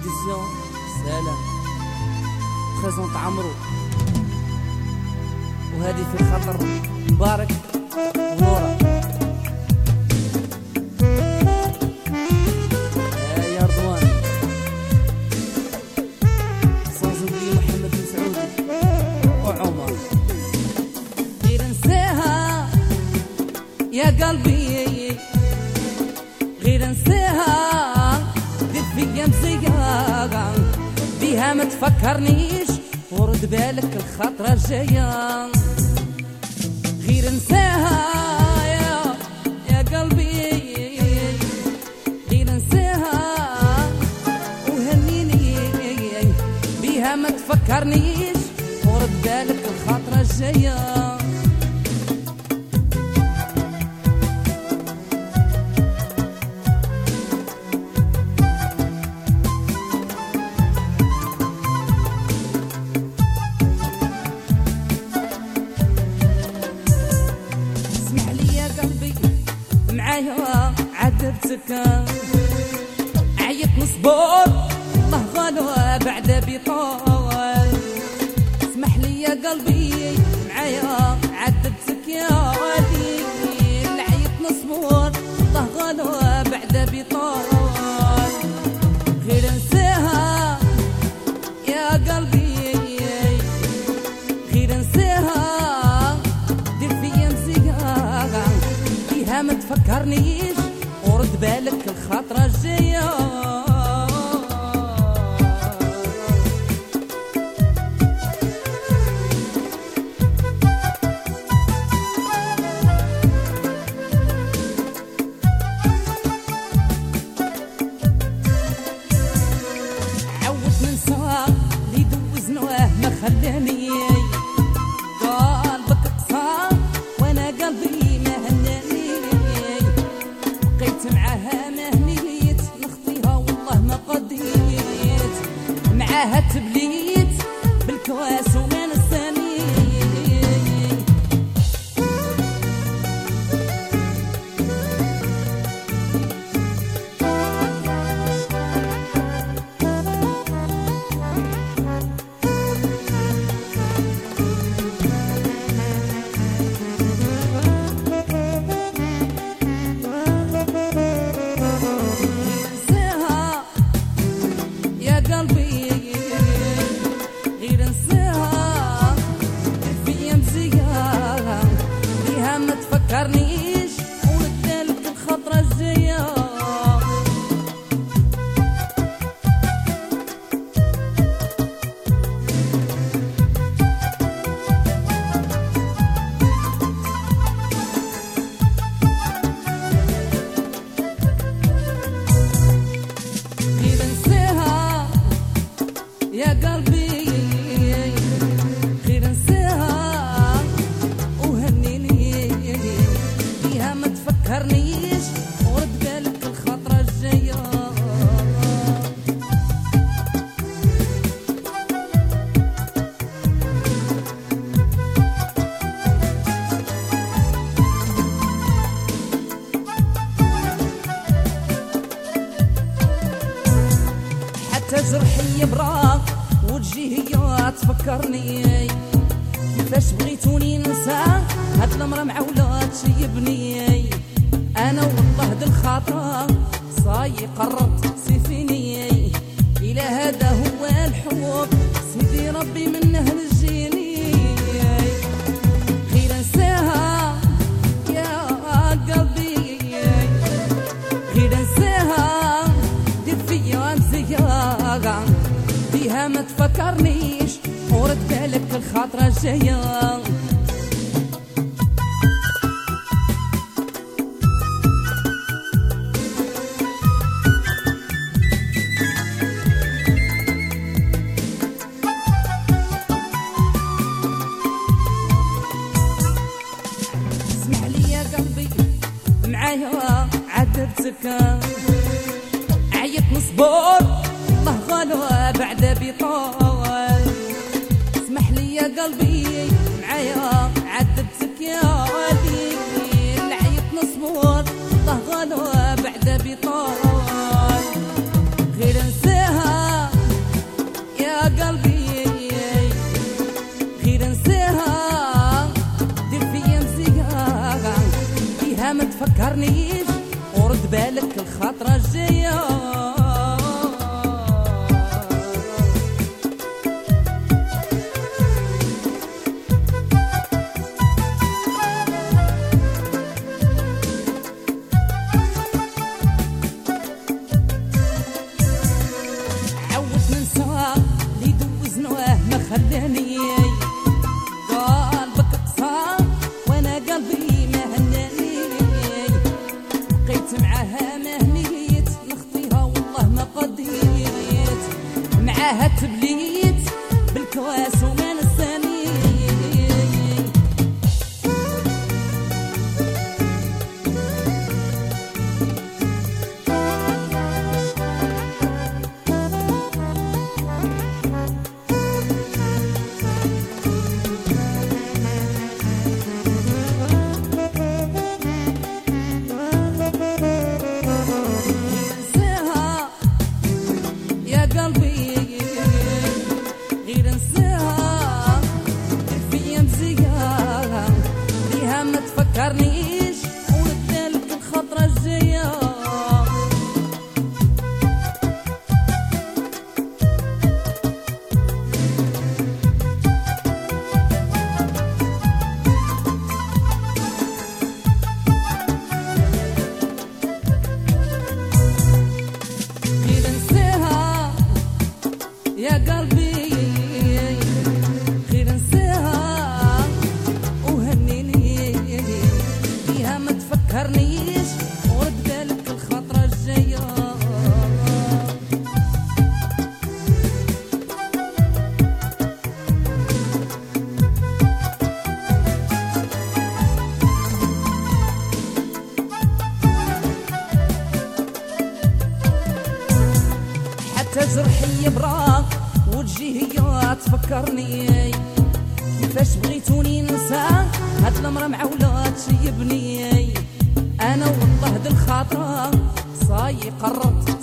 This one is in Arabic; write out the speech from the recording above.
édition سلام بريزونت عمرو وهذه في خاطر مبارك ونورة يا رضوان محمد وعمر غير نساها يا قلبي مزيان بيها ما تفكرنيش ورد بالك الخطرة الجاية. غير نساها يا يا قلبي. غير نساها وهنيني. بيها ما تفكرنيش ورد بالك الخطرة الجاية. غالب بعد بيطول اسمح لي يا قلبي معايا عذبتك يا ولي عيط نصبر الله غالب بعد بيطول غير انساها يا قلبي. غير انساها فيها ما تفكرنيش معاها تبليت بالكواس حتى جرحي يبرى وجهي هي تفكرني كيفاش بغيتوني ننسى؟ هاد المرة معولة تشيبني أنا والله دي الخاطر صاي قررت فيها ما تفكرنيش. ورد بالك الخاطرة الجاية. لي يا قلبي معايا عذبتك عيط نصبر غالب بعد بيطول اسمح لي يا قلبي معايا عذبتك يا ولي العيط نصبر غالب بعد خلاني قلبك قصى وأنا قلبي ما هناني بقيت معاها ما نخطيها ما قديت. حتى جرحي يبرى وجهي هي تفكرني. كيفاش بغيتوني ننسى؟ هاد المرة معولة تشيبني أنا والله هاد الخاطرة صاي قربت